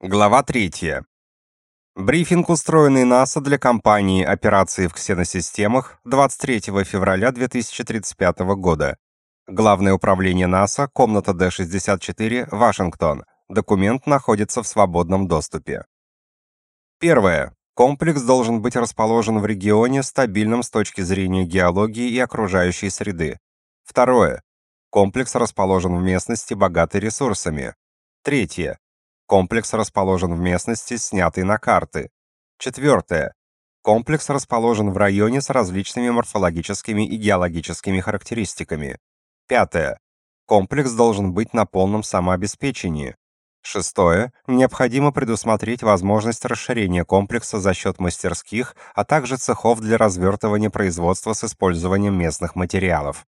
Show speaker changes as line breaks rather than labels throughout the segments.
Глава 3. Брифинг, устроенный НАСА для компании «Операции в ксеносистемах» 23 февраля 2035 года. Главное управление НАСА, комната D64, Вашингтон. Документ находится в свободном доступе. Первое. Комплекс должен быть расположен в регионе, стабильном с точки зрения геологии и окружающей среды. Второе. Комплекс расположен в местности, богатой ресурсами. Третье. Комплекс расположен в местности, снятой на карты. Четвертое. Комплекс расположен в районе с различными морфологическими и геологическими характеристиками. Пятое. Комплекс должен быть на полном самообеспечении. Шестое. Необходимо предусмотреть возможность расширения комплекса за счет мастерских, а также цехов для развертывания производства с использованием местных материалов.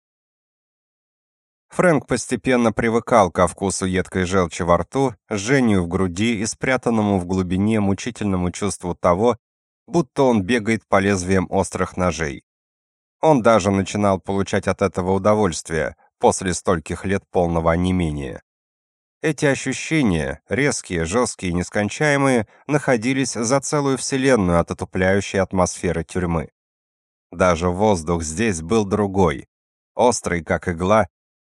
Фрэнк постепенно привыкал ко вкусу едкой желчи во рту, жжению в груди и спрятанному в глубине мучительному чувству того, будто он бегает по лезвиям острых ножей. Он даже начинал получать от этого удовольствие после стольких лет полного онемения. Эти ощущения, резкие, жесткие и нескончаемые, находились за целую вселенную от отупляющей атмосферы тюрьмы. Даже воздух здесь был другой, острый, как игла,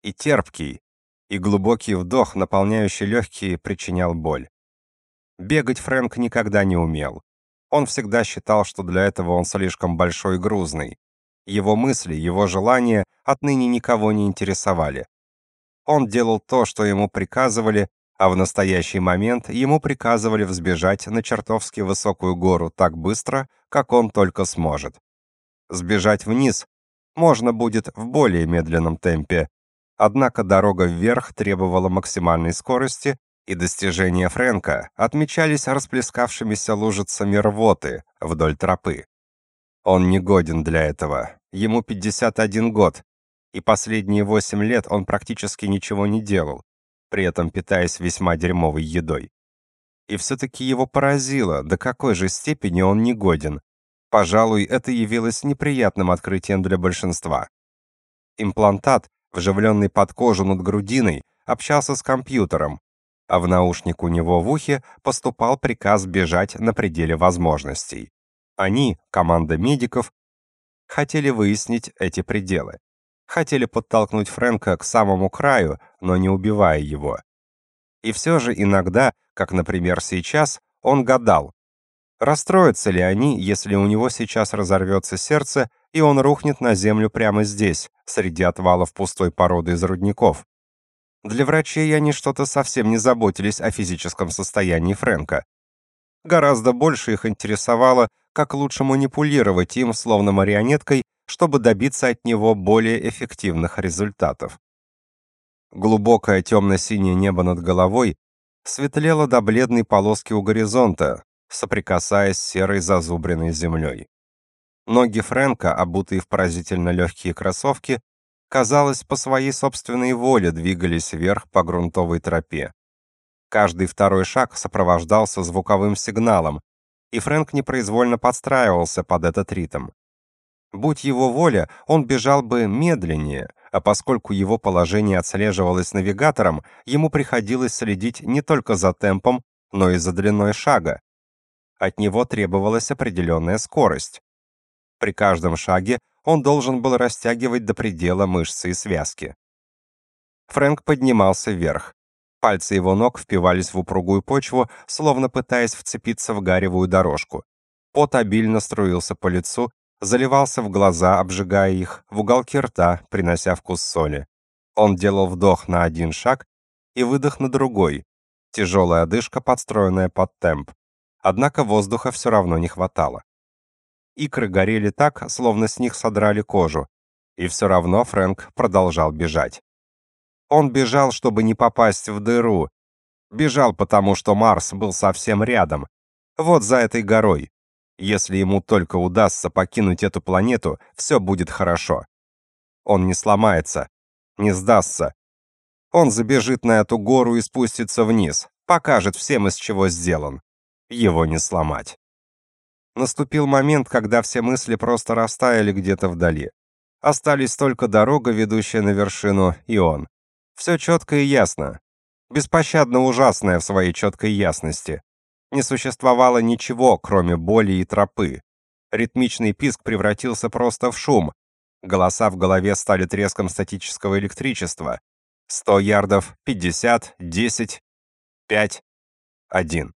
и терпкий, и глубокий вдох, наполняющий легкие, причинял боль. Бегать Фрэнк никогда не умел. Он всегда считал, что для этого он слишком большой и грузный. Его мысли, его желания отныне никого не интересовали. Он делал то, что ему приказывали, а в настоящий момент ему приказывали взбежать на чертовски высокую гору так быстро, как он только сможет. Сбежать вниз можно будет в более медленном темпе, Однако дорога вверх требовала максимальной скорости, и достижения Фрэнка отмечались расплескавшимися лужицами рвоты вдоль тропы. Он не годен для этого. Ему 51 год, и последние 8 лет он практически ничего не делал, при этом питаясь весьма дерьмовой едой. И все-таки его поразило, до какой же степени он не годен. Пожалуй, это явилось неприятным открытием для большинства. Имплантат, вживленный под кожу над грудиной, общался с компьютером, а в наушник у него в ухе поступал приказ бежать на пределе возможностей. Они, команда медиков, хотели выяснить эти пределы. Хотели подтолкнуть Фрэнка к самому краю, но не убивая его. И все же иногда, как, например, сейчас, он гадал, расстроятся ли они, если у него сейчас разорвется сердце и он рухнет на землю прямо здесь, среди отвалов пустой породы из рудников. Для врачей они что-то совсем не заботились о физическом состоянии Фрэнка. Гораздо больше их интересовало, как лучше манипулировать им, словно марионеткой, чтобы добиться от него более эффективных результатов. Глубокое темно-синее небо над головой светлело до бледной полоски у горизонта, соприкасаясь с серой зазубренной землей. Ноги Фрэнка, обутые в поразительно легкие кроссовки, казалось, по своей собственной воле двигались вверх по грунтовой тропе. Каждый второй шаг сопровождался звуковым сигналом, и Фрэнк непроизвольно подстраивался под этот ритм. Будь его воля, он бежал бы медленнее, а поскольку его положение отслеживалось навигатором, ему приходилось следить не только за темпом, но и за длиной шага. От него требовалась определенная скорость. При каждом шаге он должен был растягивать до предела мышцы и связки. Фрэнк поднимался вверх. Пальцы его ног впивались в упругую почву, словно пытаясь вцепиться в гаревую дорожку. Пот обильно струился по лицу, заливался в глаза, обжигая их, в уголки рта, принося вкус соли. Он делал вдох на один шаг и выдох на другой. Тяжелая одышка, подстроенная под темп. Однако воздуха все равно не хватало. Икры горели так, словно с них содрали кожу. И все равно Фрэнк продолжал бежать. Он бежал, чтобы не попасть в дыру. Бежал, потому что Марс был совсем рядом. Вот за этой горой. Если ему только удастся покинуть эту планету, все будет хорошо. Он не сломается, не сдастся. Он забежит на эту гору и спустится вниз, покажет всем, из чего сделан. Его не сломать. Наступил момент, когда все мысли просто растаяли где-то вдали. Остались только дорога, ведущая на вершину, и он. Все четко и ясно. беспощадно ужасная в своей четкой ясности. Не существовало ничего, кроме боли и тропы. Ритмичный писк превратился просто в шум. Голоса в голове стали треском статического электричества. 100 ярдов, 50, 10, 5, 1.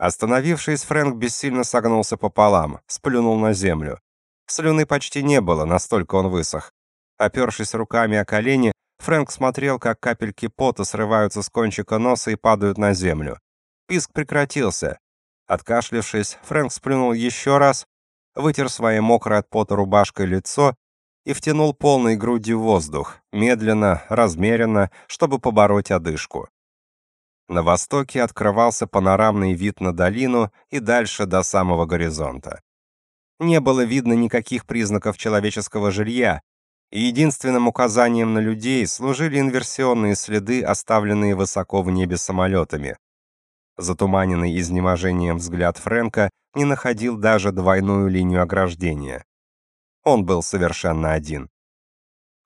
Остановившись, Фрэнк бессильно согнулся пополам, сплюнул на землю. Слюны почти не было, настолько он высох. Опершись руками о колени, Фрэнк смотрел, как капельки пота срываются с кончика носа и падают на землю. Писк прекратился. Откашлившись, Фрэнк сплюнул еще раз, вытер своей мокрой от пота рубашкой лицо и втянул полной грудью воздух, медленно, размеренно, чтобы побороть одышку. На востоке открывался панорамный вид на долину и дальше до самого горизонта. Не было видно никаких признаков человеческого жилья, и единственным указанием на людей служили инверсионные следы, оставленные высоко в небе самолетами. Затуманенный изнеможением взгляд Фрэнка не находил даже двойную линию ограждения. Он был совершенно один.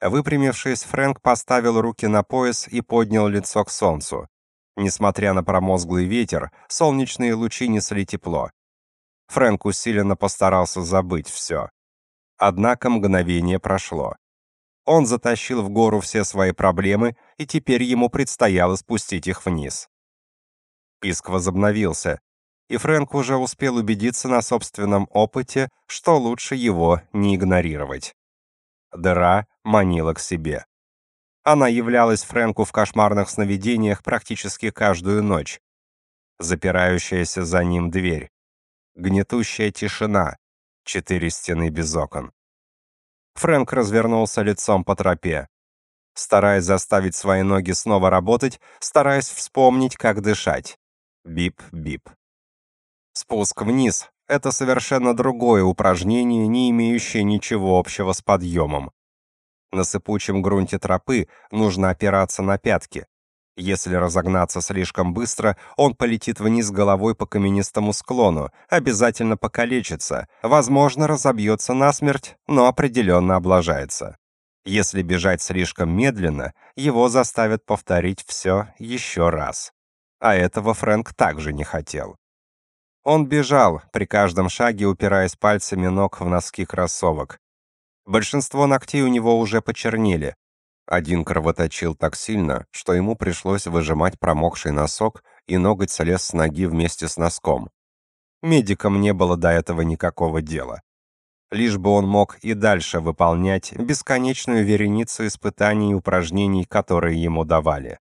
Выпрямившись, Фрэнк поставил руки на пояс и поднял лицо к солнцу. Несмотря на промозглый ветер, солнечные лучи несли тепло. Фрэнк усиленно постарался забыть все. Однако мгновение прошло. Он затащил в гору все свои проблемы, и теперь ему предстояло спустить их вниз. Писк возобновился, и Фрэнк уже успел убедиться на собственном опыте, что лучше его не игнорировать. Дыра манила к себе. Она являлась Фрэнку в кошмарных сновидениях практически каждую ночь. Запирающаяся за ним дверь. Гнетущая тишина. Четыре стены без окон. Фрэнк развернулся лицом по тропе. Стараясь заставить свои ноги снова работать, стараясь вспомнить, как дышать. Бип-бип. Спуск вниз — это совершенно другое упражнение, не имеющее ничего общего с подъемом. На сыпучем грунте тропы нужно опираться на пятки. Если разогнаться слишком быстро, он полетит вниз головой по каменистому склону, обязательно покалечится, возможно, разобьется насмерть, но определенно облажается. Если бежать слишком медленно, его заставят повторить все еще раз. А этого Фрэнк также не хотел. Он бежал, при каждом шаге упираясь пальцами ног в носки кроссовок. Большинство ногтей у него уже почернели. Один кровоточил так сильно, что ему пришлось выжимать промокший носок, и ноготь слез с ноги вместе с носком. Медикам не было до этого никакого дела. Лишь бы он мог и дальше выполнять бесконечную вереницу испытаний и упражнений, которые ему давали.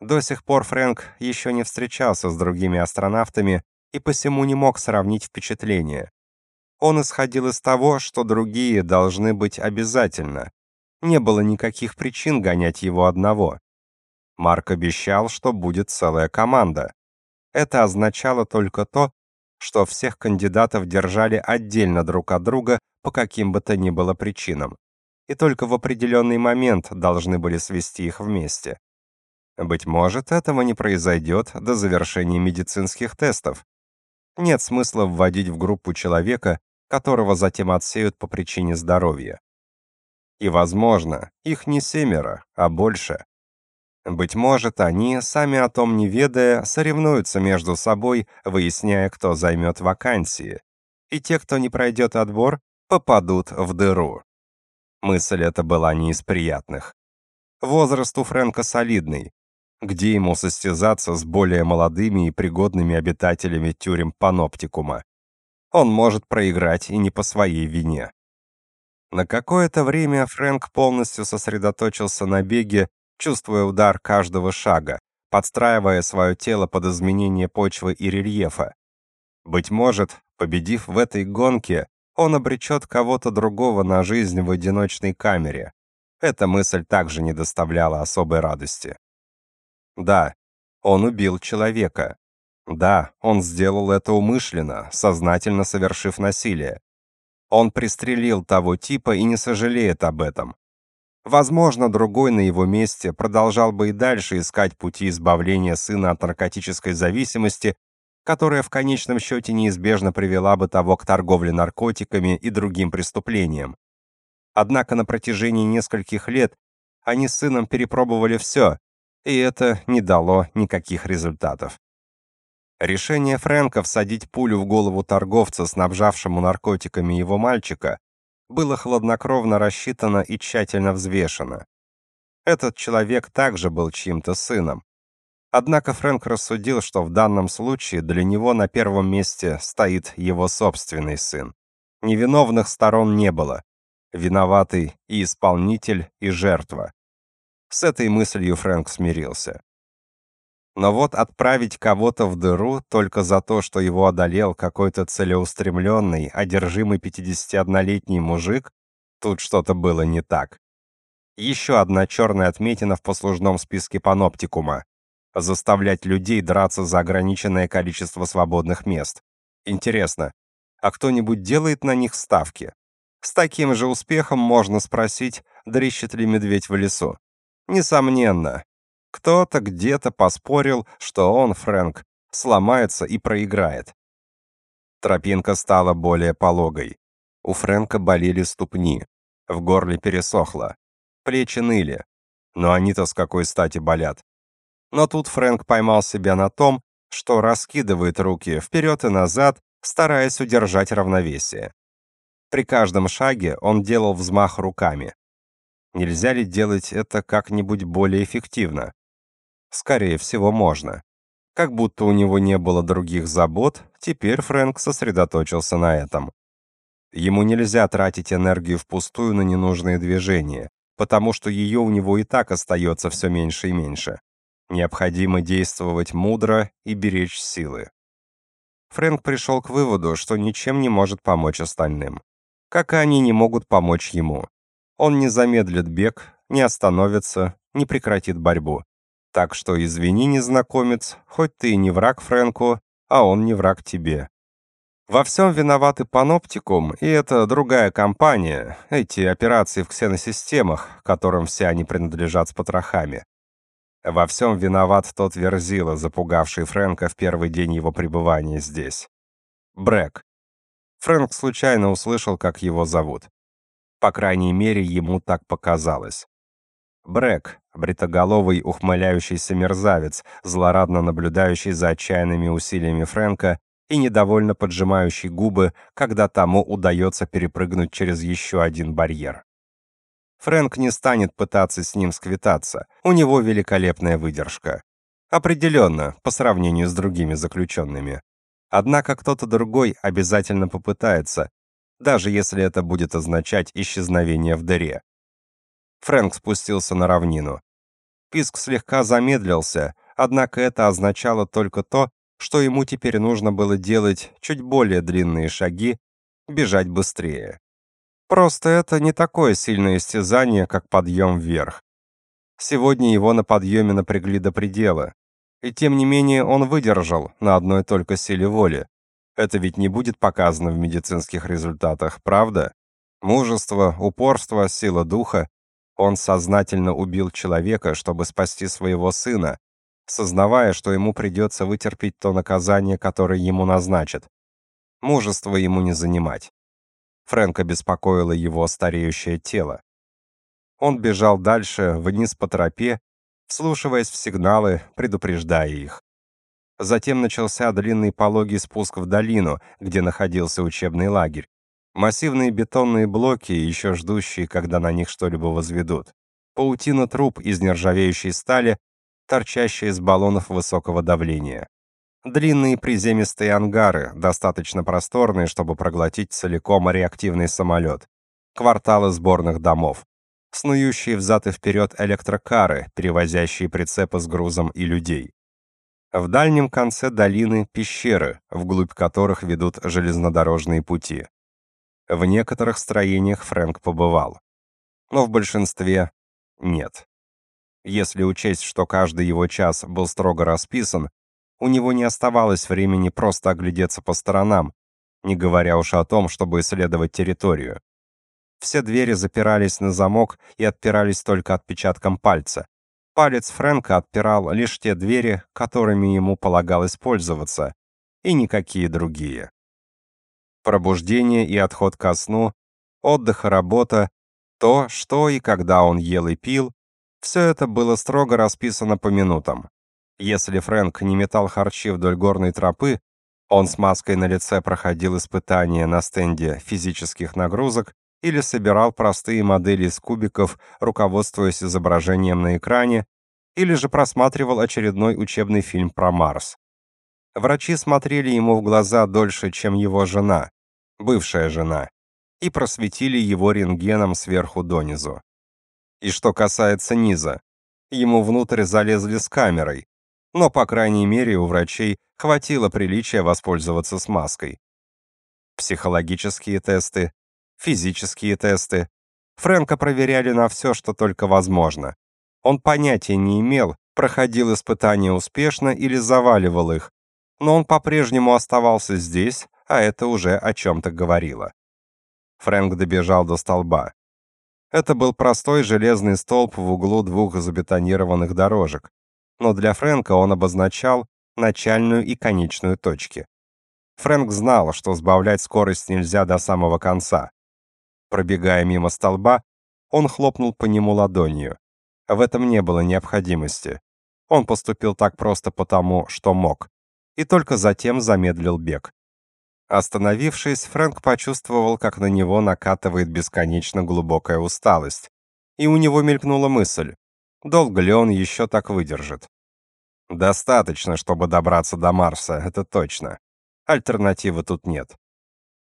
До сих пор Фрэнк еще не встречался с другими астронавтами и посему не мог сравнить впечатления. Он исходил из того, что другие должны быть обязательно. Не было никаких причин гонять его одного. Марк обещал, что будет целая команда. Это означало только то, что всех кандидатов держали отдельно друг от друга по каким бы то ни было причинам, и только в определенный момент должны были свести их вместе. Быть может, этого не произойдет до завершения медицинских тестов. Нет смысла вводить в группу человека, которого затем отсеют по причине здоровья. И, возможно, их не семеро, а больше. Быть может, они, сами о том не ведая, соревнуются между собой, выясняя, кто займет вакансии. И те, кто не пройдет отбор, попадут в дыру. Мысль эта была не из приятных. Возраст у Фрэнка солидный. Где ему состязаться с более молодыми и пригодными обитателями тюрем паноптикума? Он может проиграть и не по своей вине. На какое-то время Фрэнк полностью сосредоточился на беге, чувствуя удар каждого шага, подстраивая свое тело под изменение почвы и рельефа. Быть может, победив в этой гонке, он обречет кого-то другого на жизнь в одиночной камере. Эта мысль также не доставляла особой радости. Да, он убил человека, да, он сделал это умышленно, сознательно совершив насилие. Он пристрелил того типа и не сожалеет об этом. Возможно, другой на его месте продолжал бы и дальше искать пути избавления сына от наркотической зависимости, которая в конечном счете неизбежно привела бы того к торговле наркотиками и другим преступлениям. Однако на протяжении нескольких лет они с сыном перепробовали все, и это не дало никаких результатов. Решение Фрэнка всадить пулю в голову торговца, снабжавшему наркотиками его мальчика, было хладнокровно рассчитано и тщательно взвешено. Этот человек также был чьим-то сыном. Однако Фрэнк рассудил, что в данном случае для него на первом месте стоит его собственный сын. Невиновных сторон не было. Виноватый и исполнитель, и жертва. С этой мыслью Фрэнк смирился. Но вот отправить кого-то в дыру только за то, что его одолел какой-то целеустремленный, одержимый 51-летний мужик, тут что-то было не так. Еще одна черная отметина в послужном списке паноптикума. Заставлять людей драться за ограниченное количество свободных мест. Интересно, а кто-нибудь делает на них ставки? С таким же успехом можно спросить, дрищет ли медведь в лесу. Несомненно, кто-то где-то поспорил, что он, Фрэнк, сломается и проиграет. Тропинка стала более пологой. У Фрэнка болели ступни, в горле пересохло, плечи ныли. Но они-то с какой стати болят? Но тут Фрэнк поймал себя на том, что раскидывает руки вперед и назад, стараясь удержать равновесие. При каждом шаге он делал взмах руками. Нельзя ли делать это как-нибудь более эффективно? Скорее всего, можно. Как будто у него не было других забот, теперь Фрэнк сосредоточился на этом. Ему нельзя тратить энергию впустую на ненужные движения, потому что ее у него и так остается все меньше и меньше. Необходимо действовать мудро и беречь силы. Фрэнк пришел к выводу, что ничем не может помочь остальным. Как и они не могут помочь ему. Он не замедлит бег, не остановится, не прекратит борьбу. Так что извини, незнакомец, хоть ты и не враг Фрэнку, а он не враг тебе. Во всем виноваты Паноптикум и эта другая компания, эти операции в ксеносистемах, которым все они принадлежат с потрохами. Во всем виноват тот Верзила, запугавший Фрэнка в первый день его пребывания здесь. Брэк. Фрэнк случайно услышал, как его зовут. По крайней мере, ему так показалось. Брэк, бритоголовый ухмыляющийся мерзавец, злорадно наблюдающий за отчаянными усилиями Фрэнка и недовольно поджимающий губы, когда тому удается перепрыгнуть через еще один барьер. Фрэнк не станет пытаться с ним сквитаться, у него великолепная выдержка. Определенно, по сравнению с другими заключенными. Однако кто-то другой обязательно попытается, даже если это будет означать исчезновение в дыре. Фрэнк спустился на равнину. Писк слегка замедлился, однако это означало только то, что ему теперь нужно было делать чуть более длинные шаги, бежать быстрее. Просто это не такое сильное истязание, как подъем вверх. Сегодня его на подъеме напрягли до предела. И тем не менее он выдержал на одной только силе воли. Это ведь не будет показано в медицинских результатах, правда? Мужество, упорство, сила духа он сознательно убил человека, чтобы спасти своего сына, сознавая, что ему придется вытерпеть то наказание, которое ему назначат. Мужество ему не занимать. Фрэнка беспокоило его стареющее тело. Он бежал дальше, вниз по тропе, вслушиваясь в сигналы, предупреждая их. Затем начался длинный пологий спуск в долину, где находился учебный лагерь. Массивные бетонные блоки, еще ждущие, когда на них что-либо возведут. Паутина труб из нержавеющей стали, торчащие из баллонов высокого давления. Длинные приземистые ангары, достаточно просторные, чтобы проглотить целиком реактивный самолет. Кварталы сборных домов. Снующие взад и вперед электрокары, перевозящие прицепы с грузом и людей. В дальнем конце долины пещеры, вглубь которых ведут железнодорожные пути. В некоторых строениях Фрэнк побывал, но в большинстве нет. Если учесть, что каждый его час был строго расписан, у него не оставалось времени просто оглядеться по сторонам, не говоря уж о том, чтобы исследовать территорию. Все двери запирались на замок и отпирались только отпечатком пальца. Палец Фрэнка отпирал лишь те двери, которыми ему полагалось пользоваться, и никакие другие пробуждение и отход ко сну, отдых и работа, то, что и когда он ел и пил, Все это было строго расписано по минутам. Если Фрэнк не метал харчи вдоль горной тропы, он с маской на лице проходил испытания на стенде физических нагрузок или собирал простые модели из кубиков, руководствуясь изображением на экране, или же просматривал очередной учебный фильм про Марс. Врачи смотрели ему в глаза дольше, чем его жена, бывшая жена, и просветили его рентгеном сверху донизу. И что касается низа, ему внутрь залезли с камерой, но, по крайней мере, у врачей хватило приличия воспользоваться смазкой. Психологические тесты, физические тесты. Фрэнка проверяли на все, что только возможно. Он понятия не имел, проходил испытания успешно или заваливал их, но он по-прежнему оставался здесь, а это уже о чем-то говорило. Фрэнк добежал до столба. Это был простой железный столб в углу двух забетонированных дорожек, но для Фрэнка он обозначал начальную и конечную точки. Фрэнк знал, что сбавлять скорость нельзя до самого конца. Пробегая мимо столба, он хлопнул по нему ладонью. В этом не было необходимости. Он поступил так просто потому, что мог. И только затем замедлил бег. Остановившись, Фрэнк почувствовал, как на него накатывает бесконечно глубокая усталость. И у него мелькнула мысль, долго ли он еще так выдержит. Достаточно, чтобы добраться до Марса, это точно. Альтернативы тут нет.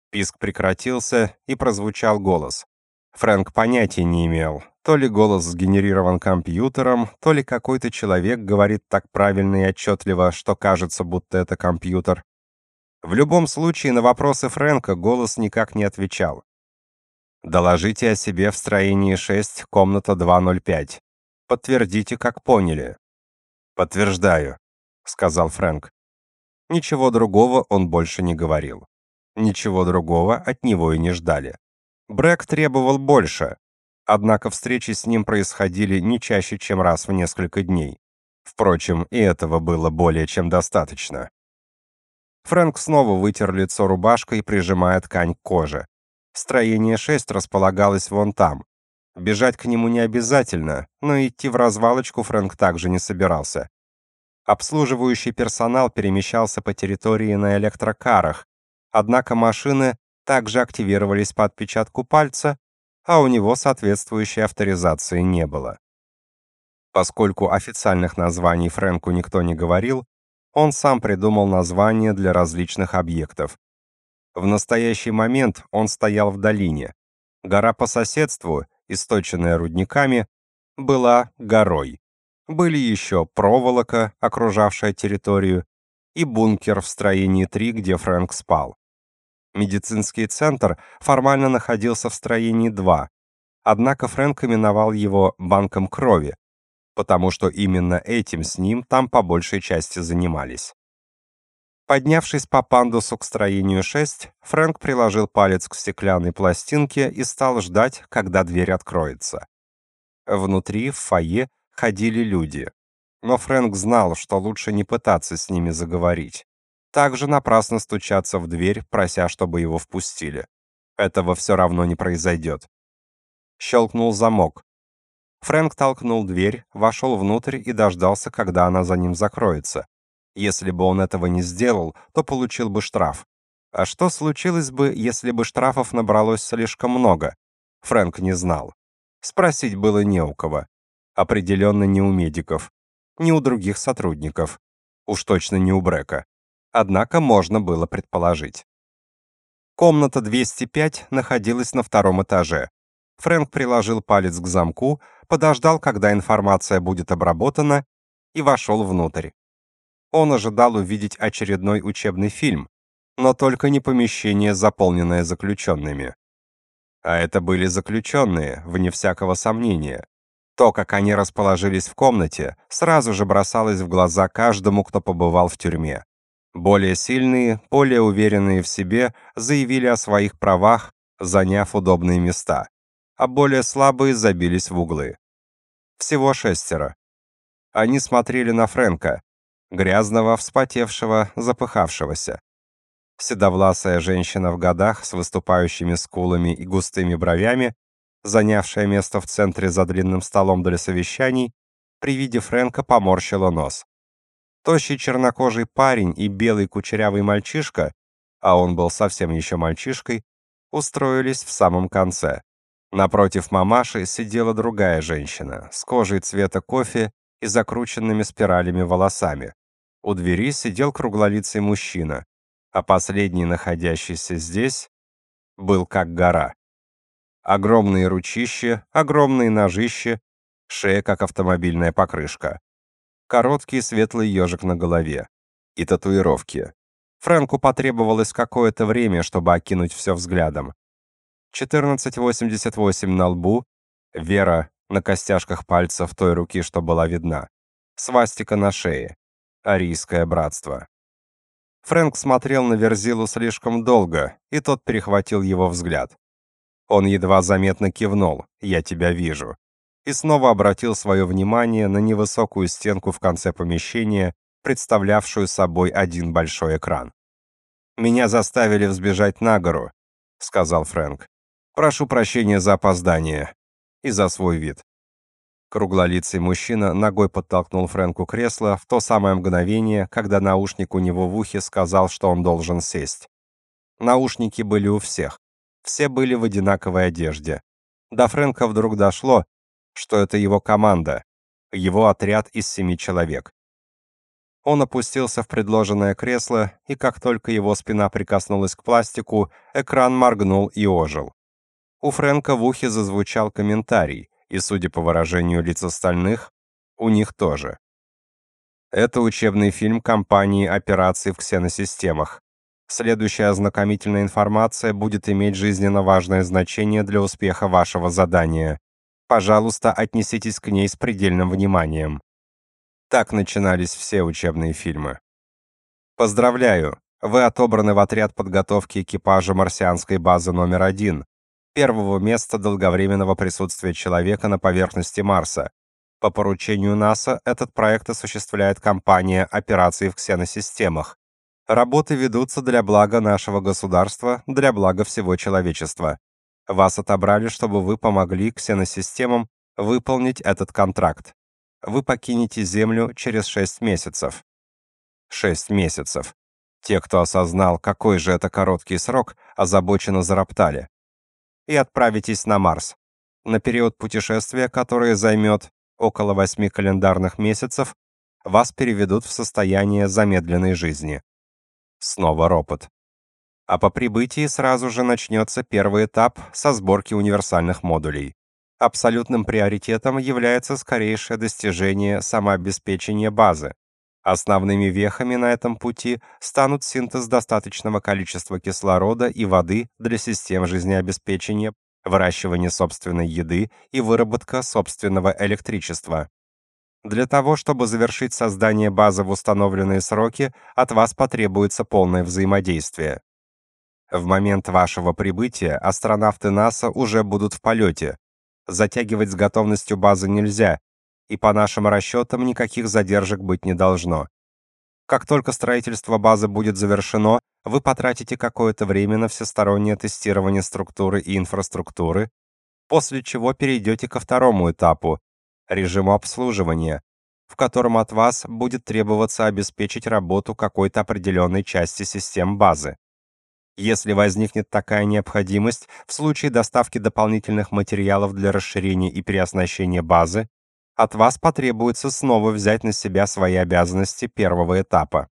Писк прекратился, и прозвучал голос. Фрэнк понятия не имел, то ли голос сгенерирован компьютером, то ли какой-то человек говорит так правильно и отчетливо, что кажется, будто это компьютер. В любом случае, на вопросы Фрэнка голос никак не отвечал. «Доложите о себе в строении 6, комната 205. Подтвердите, как поняли». «Подтверждаю», — сказал Фрэнк. Ничего другого он больше не говорил. Ничего другого от него и не ждали. Брэк требовал больше, однако встречи с ним происходили не чаще, чем раз в несколько дней. Впрочем, и этого было более чем достаточно. Фрэнк снова вытер лицо рубашкой, прижимая ткань к коже. Строение 6 располагалось вон там. Бежать к нему не обязательно, но идти в развалочку Фрэнк также не собирался. Обслуживающий персонал перемещался по территории на электрокарах, однако машины также активировались по отпечатку пальца, а у него соответствующей авторизации не было. Поскольку официальных названий Фрэнку никто не говорил, он сам придумал названия для различных объектов. В настоящий момент он стоял в долине. Гора по соседству, источенная рудниками, была горой. Были еще проволока, окружавшая территорию, и бункер в строении 3, где Фрэнк спал. Медицинский центр формально находился в строении 2, однако Фрэнк именовал его банком крови, потому что именно этим с ним там по большей части занимались. Поднявшись по пандусу к строению 6, Фрэнк приложил палец к стеклянной пластинке и стал ждать, когда дверь откроется. Внутри, в фойе, ходили люди. Но Фрэнк знал, что лучше не пытаться с ними заговорить. Также напрасно стучаться в дверь, прося, чтобы его впустили. Этого все равно не произойдет. Щелкнул замок. Фрэнк толкнул дверь, вошел внутрь и дождался, когда она за ним закроется. Если бы он этого не сделал, то получил бы штраф. А что случилось бы, если бы штрафов набралось слишком много? Фрэнк не знал. Спросить было не у кого. Определенно не у медиков. Не у других сотрудников. Уж точно не у Брека. Однако можно было предположить. Комната 205 находилась на втором этаже. Фрэнк приложил палец к замку, подождал, когда информация будет обработана, и вошел внутрь. Он ожидал увидеть очередной учебный фильм, но только не помещение, заполненное заключенными. А это были заключенные, вне всякого сомнения. То, как они расположились в комнате, сразу же бросалось в глаза каждому, кто побывал в тюрьме. Более сильные, более уверенные в себе заявили о своих правах, заняв удобные места а более слабые забились в углы. Всего шестеро. Они смотрели на Фрэнка, грязного, вспотевшего, запыхавшегося. Седовласая женщина в годах с выступающими скулами и густыми бровями занявшая место в центре за длинным столом для совещаний, при виде Фрэнка поморщила нос. Тощий чернокожий парень и белый кучерявый мальчишка, а он был совсем еще мальчишкой, устроились в самом конце. Напротив мамаши сидела другая женщина с кожей цвета кофе и закрученными спиралями волосами. У двери сидел круглолицый мужчина, а последний, находящийся здесь, был как гора. Огромные ручища, огромные ножища, шея как автомобильная покрышка. Короткий светлый ежик на голове и татуировки. Фрэнку потребовалось какое-то время, чтобы окинуть все взглядом. 1488 на лбу, Вера на костяшках пальцев той руки, что была видна, свастика на шее, арийское братство. Фрэнк смотрел на Верзилу слишком долго, и тот перехватил его взгляд. Он едва заметно кивнул «Я тебя вижу» и снова обратил свое внимание на невысокую стенку в конце помещения, представлявшую собой один большой экран. «Меня заставили взбежать на гору», — сказал Фрэнк. «Прошу прощения за опоздание и за свой вид». Круглолицый мужчина ногой подтолкнул Фрэнку кресло в то самое мгновение, когда наушник у него в ухе сказал, что он должен сесть. Наушники были у всех. Все были в одинаковой одежде. До Фрэнка вдруг дошло, что это его команда, его отряд из семи человек. Он опустился в предложенное кресло, и как только его спина прикоснулась к пластику, экран моргнул и ожил. У Фрэнка в ухе зазвучал комментарий, и, судя по выражению лиц остальных, у них тоже. Это учебный фильм компании операций в ксеносистемах. Следующая ознакомительная информация будет иметь жизненно важное значение для успеха вашего задания. Пожалуйста, отнеситесь к ней с предельным вниманием. Так начинались все учебные фильмы. Поздравляю, вы отобраны в отряд подготовки экипажа марсианской базы номер один, первого места долговременного присутствия человека на поверхности Марса. По поручению НАСА этот проект осуществляет компания операций в ксеносистемах. Работы ведутся для блага нашего государства, для блага всего человечества. Вас отобрали, чтобы вы помогли ксеносистемам выполнить этот контракт. Вы покинете Землю через 6 месяцев. 6 месяцев. Те, кто осознал, какой же это короткий срок, озабоченно зароптали. И отправитесь на Марс. На период путешествия, которое займет около 8 календарных месяцев, вас переведут в состояние замедленной жизни. Снова ропот. А по прибытии сразу же начнется первый этап со сборки универсальных модулей. Абсолютным приоритетом является скорейшее достижение самообеспечения базы. Основными вехами на этом пути станут синтез достаточного количества кислорода и воды для систем жизнеобеспечения, выращивание собственной еды и выработка собственного электричества. Для того, чтобы завершить создание базы в установленные сроки, от вас потребуется полное взаимодействие. В момент вашего прибытия астронавты НАСА уже будут в полете. Затягивать с готовностью базы нельзя, и по нашим расчетам никаких задержек быть не должно. Как только строительство базы будет завершено, вы потратите какое-то время на всестороннее тестирование структуры и инфраструктуры, после чего перейдете ко второму этапу режиму обслуживания, в котором от вас будет требоваться обеспечить работу какой-то определенной части систем базы. Если возникнет такая необходимость в случае доставки дополнительных материалов для расширения и переоснащения базы, от вас потребуется снова взять на себя свои обязанности первого этапа.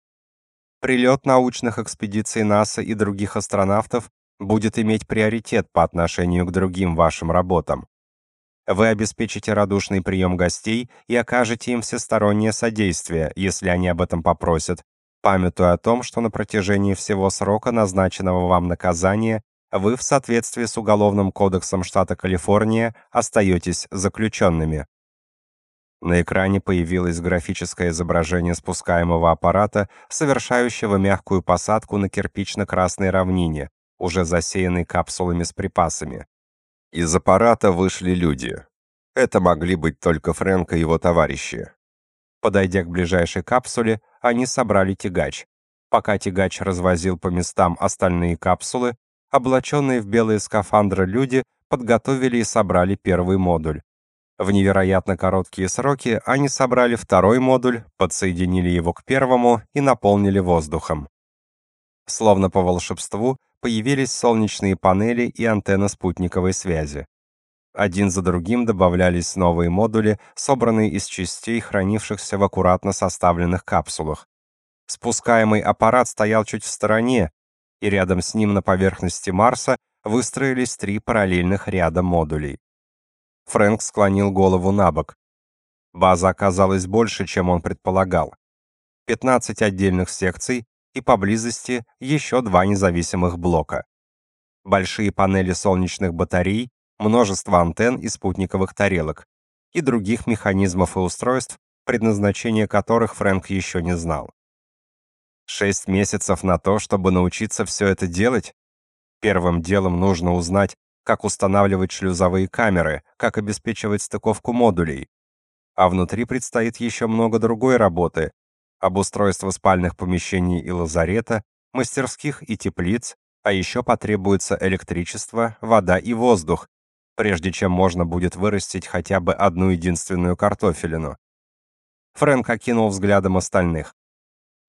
Прилет научных экспедиций НАСА и других астронавтов будет иметь приоритет по отношению к другим вашим работам. Вы обеспечите радушный прием гостей и окажете им всестороннее содействие, если они об этом попросят, памятуя о том, что на протяжении всего срока назначенного вам наказания вы в соответствии с Уголовным кодексом штата Калифорния остаетесь заключенными. На экране появилось графическое изображение спускаемого аппарата, совершающего мягкую посадку на кирпично-красной равнине, уже засеянной капсулами с припасами. Из аппарата вышли люди. Это могли быть только Фрэнк и его товарищи. Подойдя к ближайшей капсуле, они собрали тягач. Пока тягач развозил по местам остальные капсулы, облаченные в белые скафандры люди подготовили и собрали первый модуль. В невероятно короткие сроки они собрали второй модуль, подсоединили его к первому и наполнили воздухом. Словно по волшебству, появились солнечные панели и антенна спутниковой связи. Один за другим добавлялись новые модули, собранные из частей, хранившихся в аккуратно составленных капсулах. Спускаемый аппарат стоял чуть в стороне, и рядом с ним на поверхности Марса выстроились три параллельных ряда модулей. Фрэнк склонил голову на бок. База оказалась больше, чем он предполагал. 15 отдельных секций и поблизости еще два независимых блока. Большие панели солнечных батарей, множество антенн и спутниковых тарелок и других механизмов и устройств, предназначение которых Фрэнк еще не знал. Шесть месяцев на то, чтобы научиться все это делать? Первым делом нужно узнать, как устанавливать шлюзовые камеры, как обеспечивать стыковку модулей. А внутри предстоит еще много другой работы: обустройство спальных помещений и лазарета, мастерских и теплиц, а еще потребуется электричество, вода и воздух, прежде чем можно будет вырастить хотя бы одну единственную картофелину. Фрэнк окинул взглядом остальных.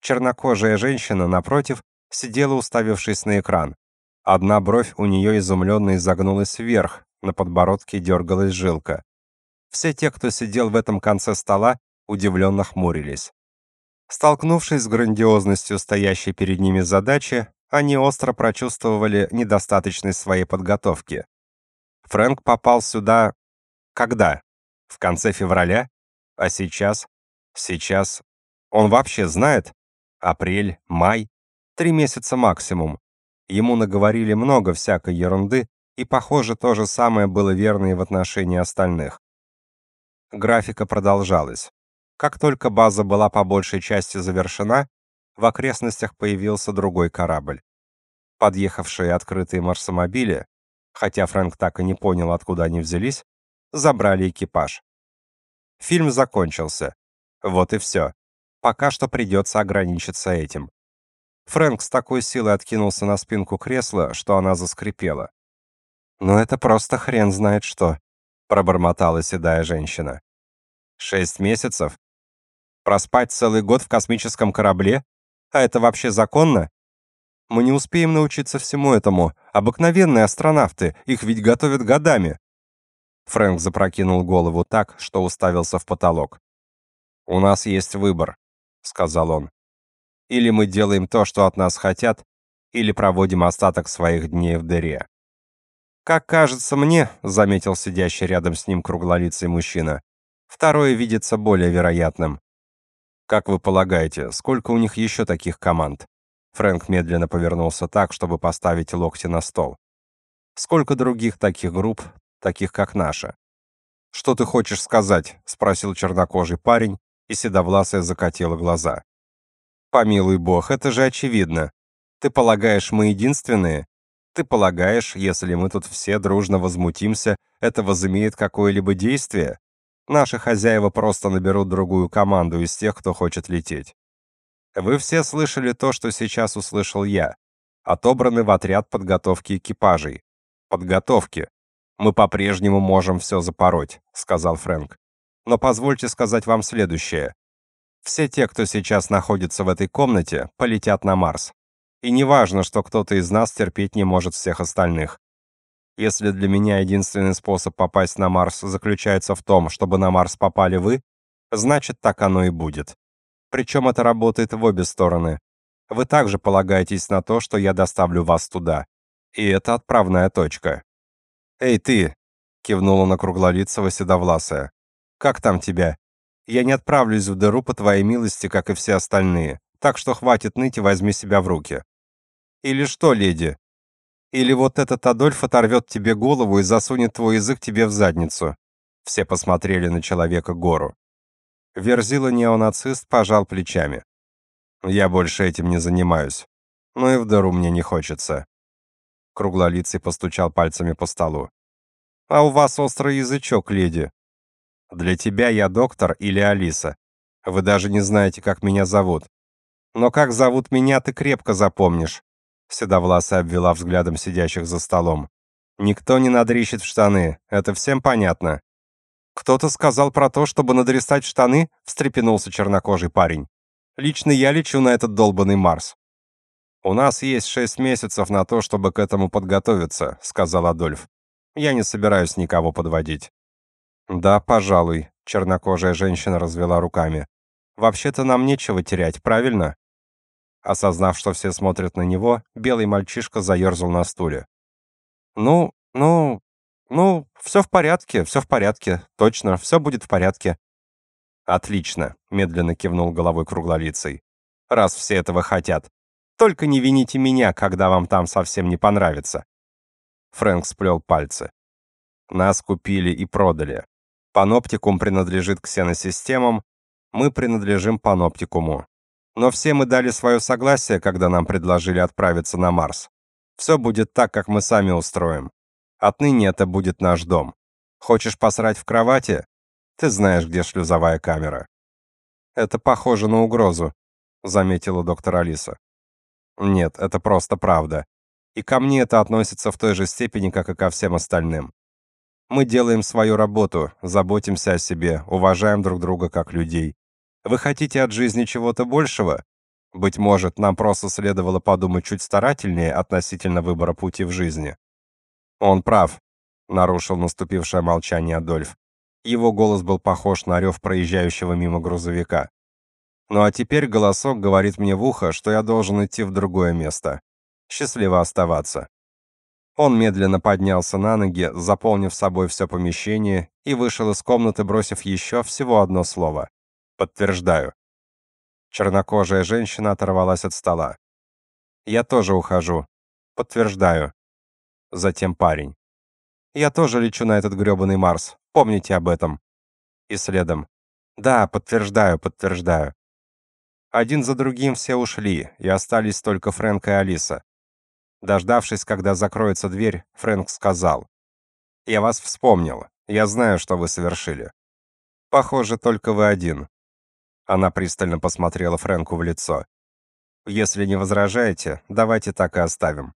Чернокожая женщина напротив сидела, уставившись на экран. Одна бровь у нее изумленно изогнулась вверх, на подбородке дергалась жилка. Все те, кто сидел в этом конце стола, удивленно хмурились. Столкнувшись с грандиозностью стоящей перед ними задачи, они остро прочувствовали недостаточность своей подготовки. Фрэнк попал сюда когда? В конце февраля? А сейчас? Сейчас он вообще знает? Апрель, май, три месяца максимум. Ему наговорили много всякой ерунды, и, похоже, то же самое было верно и в отношении остальных. Графика продолжалась. Как только база была по большей части завершена, в окрестностях появился другой корабль. Подъехавшие открытые марсомобили, хотя Фрэнк так и не понял, откуда они взялись, забрали экипаж. Фильм закончился. Вот и все. Пока что придется ограничиться этим. Фрэнк с такой силой откинулся на спинку кресла, что она заскрипела. «Ну это просто хрен знает что», — пробормотала седая женщина. «Шесть месяцев? Проспать целый год в космическом корабле? А это вообще законно? Мы не успеем научиться всему этому. Обыкновенные астронавты, их ведь готовят годами». Фрэнк запрокинул голову так, что уставился в потолок. «У нас есть выбор», — сказал он. Или мы делаем то, что от нас хотят, или проводим остаток своих дней в дыре. Как кажется мне, заметил сидящий рядом с ним круглолицый мужчина. Второе видится более вероятным. Как вы полагаете, сколько у них еще таких команд? Фрэнк медленно повернулся так, чтобы поставить локти на стол. Сколько других таких групп, таких как наша? Что ты хочешь сказать? спросил чернокожий парень, и седовласая закатила глаза. Помилуй бог, это же очевидно. Ты полагаешь, мы единственные? Ты полагаешь, если мы тут все дружно возмутимся, это возымеет какое-либо действие? Наши хозяева просто наберут другую команду из тех, кто хочет лететь. Вы все слышали то, что сейчас услышал я. Отобраны в отряд подготовки экипажей. Подготовки. Мы по-прежнему можем все запороть, сказал Фрэнк. Но позвольте сказать вам следующее. Все те, кто сейчас находится в этой комнате, полетят на Марс. И не важно, что кто-то из нас терпеть не может всех остальных. Если для меня единственный способ попасть на Марс заключается в том, чтобы на Марс попали вы, значит, так оно и будет. Причем это работает в обе стороны. Вы также полагаетесь на то, что я доставлю вас туда. И это отправная точка. «Эй, ты!» — кивнула на круглолицего седовласая. «Как там тебя? Я не отправлюсь в дыру по твоей милости, как и все остальные. Так что хватит ныть и возьми себя в руки. Или что, леди? Или вот этот Адольф оторвет тебе голову и засунет твой язык тебе в задницу. Все посмотрели на человека гору. Верзила неонацист пожал плечами. Я больше этим не занимаюсь. Но и в дыру мне не хочется. Круглолицый постучал пальцами по столу. А у вас острый язычок, леди. Для тебя я доктор или Алиса. Вы даже не знаете, как меня зовут. Но как зовут меня, ты крепко запомнишь. Седовласая обвела взглядом сидящих за столом. Никто не надрищет в штаны, это всем понятно. Кто-то сказал про то, чтобы надрестать штаны, встрепенулся чернокожий парень. Лично я лечу на этот долбанный Марс. У нас есть шесть месяцев на то, чтобы к этому подготовиться, сказал Адольф. Я не собираюсь никого подводить. Да, пожалуй, чернокожая женщина развела руками. Вообще-то нам нечего терять, правильно? Осознав, что все смотрят на него, белый мальчишка заерзал на стуле. Ну, ну, ну, все в порядке, все в порядке. Точно, все будет в порядке. Отлично, медленно кивнул головой круглолицый. Раз все этого хотят. Только не вините меня, когда вам там совсем не понравится. Фрэнк сплел пальцы. Нас купили и продали. Паноптикум принадлежит ксеносистемам, мы принадлежим Паноптикуму. Но все мы дали свое согласие, когда нам предложили отправиться на Марс. Все будет так, как мы сами устроим. Отныне это будет наш дом. Хочешь посрать в кровати? Ты знаешь, где шлюзовая камера. Это похоже на угрозу, заметила доктор Алиса. Нет, это просто правда. И ко мне это относится в той же степени, как и ко всем остальным. Мы делаем свою работу, заботимся о себе, уважаем друг друга как людей. Вы хотите от жизни чего-то большего? Быть может, нам просто следовало подумать чуть старательнее относительно выбора пути в жизни. Он прав, нарушил наступившее молчание Адольф. Его голос был похож на рев проезжающего мимо грузовика. Ну а теперь голосок говорит мне в ухо, что я должен идти в другое место. Счастливо оставаться. Он медленно поднялся на ноги, заполнив собой все помещение, и вышел из комнаты, бросив еще всего одно слово. «Подтверждаю». Чернокожая женщина оторвалась от стола. «Я тоже ухожу. Подтверждаю». Затем парень. «Я тоже лечу на этот грёбаный Марс. Помните об этом». И следом. «Да, подтверждаю, подтверждаю». Один за другим все ушли, и остались только Фрэнк и Алиса. Дождавшись, когда закроется дверь, Фрэнк сказал: "Я вас вспомнил. Я знаю, что вы совершили. Похоже, только вы один". Она пристально посмотрела Фрэнку в лицо. "Если не возражаете, давайте так и оставим".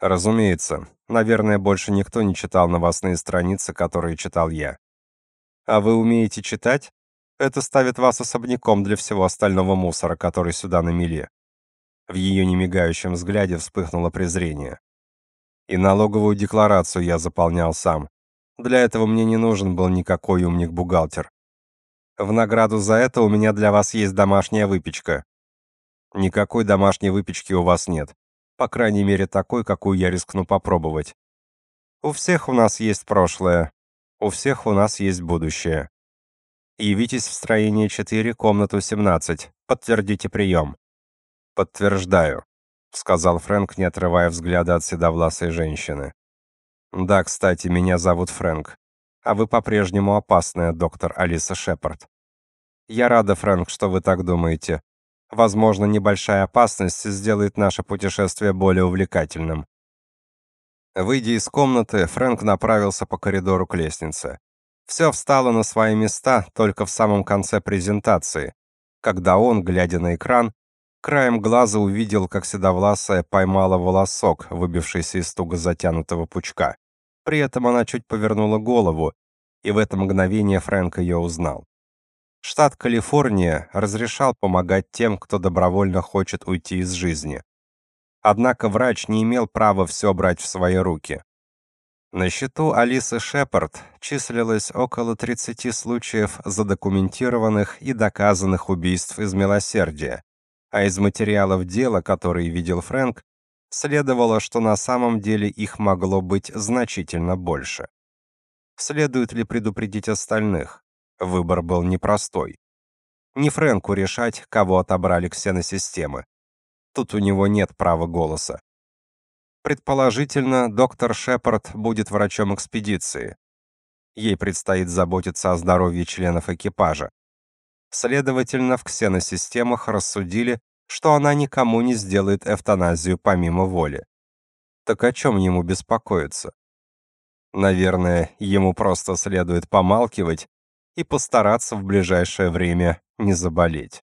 Разумеется. Наверное, больше никто не читал новостные страницы, которые читал я. А вы умеете читать? Это ставит вас особняком для всего остального мусора, который сюда намели. В ее немигающем взгляде вспыхнуло презрение. И налоговую декларацию я заполнял сам. Для этого мне не нужен был никакой умник-бухгалтер. В награду за это у меня для вас есть домашняя выпечка. Никакой домашней выпечки у вас нет. По крайней мере, такой, какую я рискну попробовать. У всех у нас есть прошлое. У всех у нас есть будущее. Явитесь в строение 4, комнату 17. Подтвердите прием. Подтверждаю, сказал Фрэнк, не отрывая взгляда от седовласой женщины. Да, кстати, меня зовут Фрэнк. А вы по-прежнему опасная, доктор Алиса Шепард. Я рада, Фрэнк, что вы так думаете. Возможно, небольшая опасность сделает наше путешествие более увлекательным. Выйдя из комнаты, Фрэнк направился по коридору к лестнице. Все встало на свои места только в самом конце презентации, когда он, глядя на экран, Краем глаза увидел, как седовласая поймала волосок, выбившийся из туго затянутого пучка. При этом она чуть повернула голову, и в это мгновение Фрэнк ее узнал. Штат Калифорния разрешал помогать тем, кто добровольно хочет уйти из жизни. Однако врач не имел права все брать в свои руки. На счету Алисы Шепард числилось около 30 случаев задокументированных и доказанных убийств из милосердия, а из материалов дела, которые видел Фрэнк, следовало, что на самом деле их могло быть значительно больше. Следует ли предупредить остальных? Выбор был непростой. Не Фрэнку решать, кого отобрали ксеносистемы. Тут у него нет права голоса. Предположительно, доктор Шепард будет врачом экспедиции. Ей предстоит заботиться о здоровье членов экипажа. Следовательно, в ксеносистемах рассудили, что она никому не сделает эвтаназию помимо воли. Так о чем ему беспокоиться? Наверное, ему просто следует помалкивать и постараться в ближайшее время не заболеть.